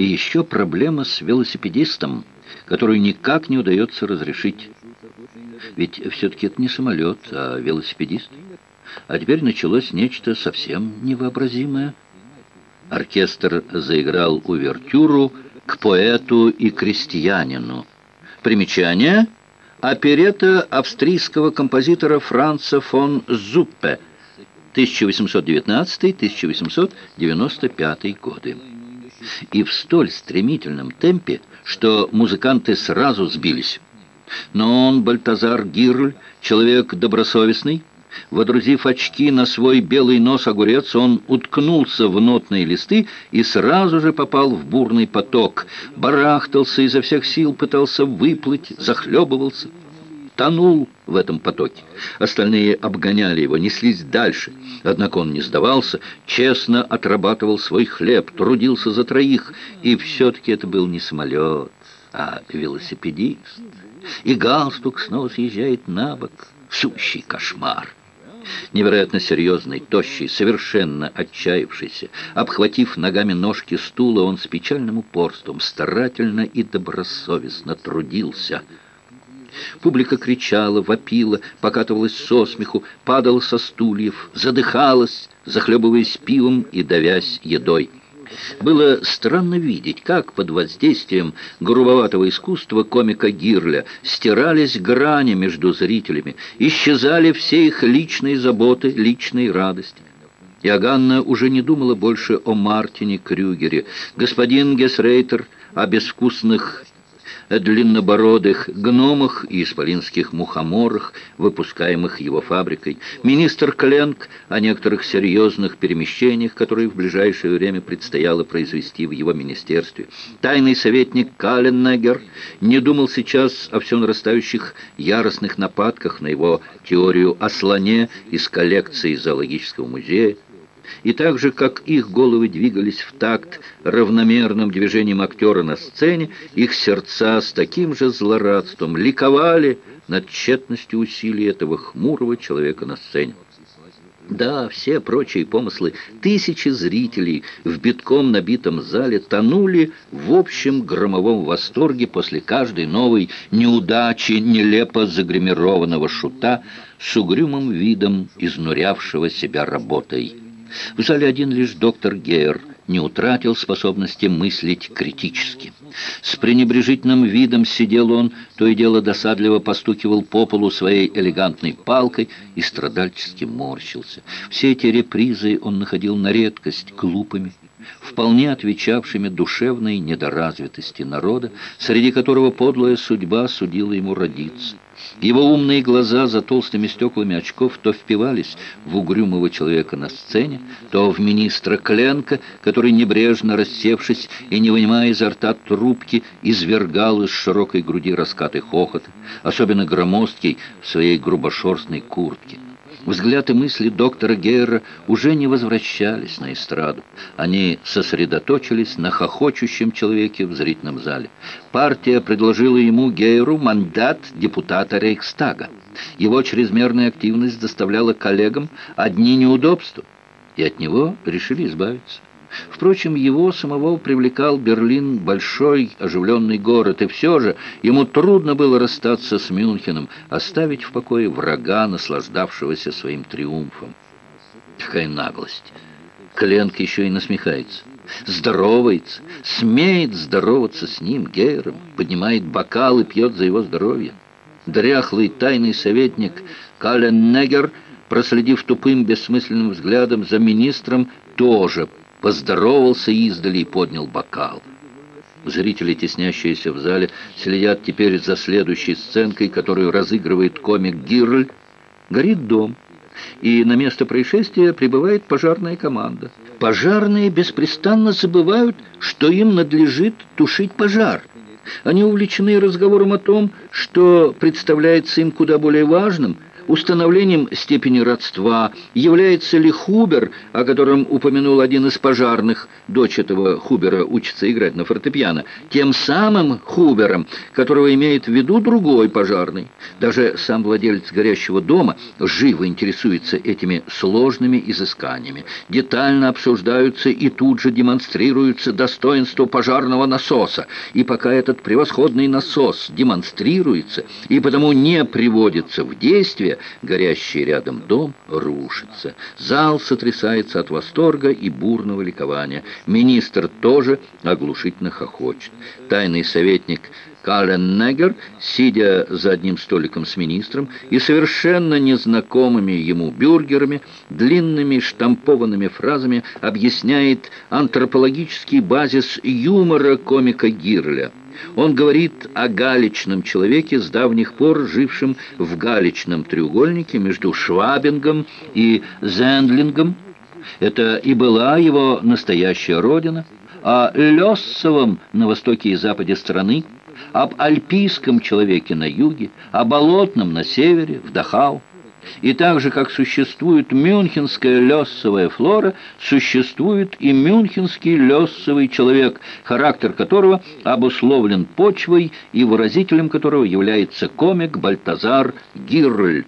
И еще проблема с велосипедистом, которую никак не удается разрешить. Ведь все-таки это не самолет, а велосипедист. А теперь началось нечто совсем невообразимое. Оркестр заиграл увертюру к поэту и крестьянину. Примечание. Оперета австрийского композитора Франца фон Зуппе 1819-1895 годы. И в столь стремительном темпе, что музыканты сразу сбились. Но он, Бальтазар Гирль, человек добросовестный, Водрузив очки на свой белый нос огурец, он уткнулся в нотные листы и сразу же попал в бурный поток. Барахтался изо всех сил, пытался выплыть, захлебывался. Тонул в этом потоке. Остальные обгоняли его, неслись дальше. Однако он не сдавался, честно отрабатывал свой хлеб, трудился за троих. И все-таки это был не самолет, а велосипедист. И галстук снова съезжает на бок. Сущий кошмар. Невероятно серьезный, тощий, совершенно отчаявшийся, обхватив ногами ножки стула, он с печальным упорством старательно и добросовестно трудился. Публика кричала, вопила, покатывалась со смеху, падала со стульев, задыхалась, захлебываясь пивом и давясь едой. Было странно видеть, как под воздействием грубоватого искусства комика Гирля стирались грани между зрителями, исчезали все их личные заботы, личные радости. Иоганна уже не думала больше о Мартине Крюгере. Господин Гесрейтер о безвкусных длиннобородых гномах и исполинских мухоморах, выпускаемых его фабрикой, министр Кленк о некоторых серьезных перемещениях, которые в ближайшее время предстояло произвести в его министерстве. Тайный советник Каленнегер не думал сейчас о все нарастающих яростных нападках на его теорию о слоне из коллекции зоологического музея, и так же, как их головы двигались в такт равномерным движением актера на сцене, их сердца с таким же злорадством ликовали над тщетностью усилий этого хмурого человека на сцене. Да, все прочие помыслы тысячи зрителей в битком набитом зале тонули в общем громовом восторге после каждой новой неудачи нелепо загримированного шута с угрюмым видом изнурявшего себя работой. В зале один лишь доктор Гейер не утратил способности мыслить критически. С пренебрежительным видом сидел он, то и дело досадливо постукивал по полу своей элегантной палкой и страдальчески морщился. Все эти репризы он находил на редкость глупыми, вполне отвечавшими душевной недоразвитости народа, среди которого подлая судьба судила ему родиться. Его умные глаза за толстыми стеклами очков то впивались в угрюмого человека на сцене, то в министра Кленка, который, небрежно рассевшись и не вынимая изо рта трубки, извергал из широкой груди раскаты хохота, особенно громоздкий в своей грубошерстной куртке. Взгляд и мысли доктора Гейера уже не возвращались на эстраду. Они сосредоточились на хохочущем человеке в зрительном зале. Партия предложила ему, Гейеру, мандат депутата Рейхстага. Его чрезмерная активность доставляла коллегам одни неудобства, и от него решили избавиться. Впрочем, его самого привлекал Берлин, большой оживленный город, и все же ему трудно было расстаться с Мюнхеном, оставить в покое врага, наслаждавшегося своим триумфом. Какая наглость! Кленк еще и насмехается. Здоровается, смеет здороваться с ним, Гейером, поднимает бокал и пьет за его здоровье. Дряхлый тайный советник Кален Негер, проследив тупым бессмысленным взглядом за министром, тоже поздоровался издали и поднял бокал. Зрители, теснящиеся в зале, следят теперь за следующей сценкой, которую разыгрывает комик Гирль. Горит дом, и на место происшествия прибывает пожарная команда. Пожарные беспрестанно забывают, что им надлежит тушить пожар. Они увлечены разговором о том, что представляется им куда более важным – Установлением степени родства является ли Хубер, о котором упомянул один из пожарных, дочь этого Хубера учится играть на фортепиано, тем самым Хубером, которого имеет в виду другой пожарный. Даже сам владелец горящего дома живо интересуется этими сложными изысканиями. Детально обсуждаются и тут же демонстрируются достоинства пожарного насоса. И пока этот превосходный насос демонстрируется и потому не приводится в действие, горящий рядом дом рушится. Зал сотрясается от восторга и бурного ликования. Министр тоже оглушительно хохочет. Тайный советник Кален Негер, сидя за одним столиком с министром и совершенно незнакомыми ему бюргерами, длинными штампованными фразами объясняет антропологический базис юмора комика Гирля. Он говорит о галечном человеке, с давних пор жившем в галечном треугольнике между Швабингом и Зендлингом. Это и была его настоящая родина, о Лессовом на востоке и западе страны, об альпийском человеке на юге, о болотном на севере, в Дахау. И так же, как существует мюнхенская лессовая флора, существует и мюнхенский лессовый человек, характер которого обусловлен почвой и выразителем которого является комик Бальтазар Гирль.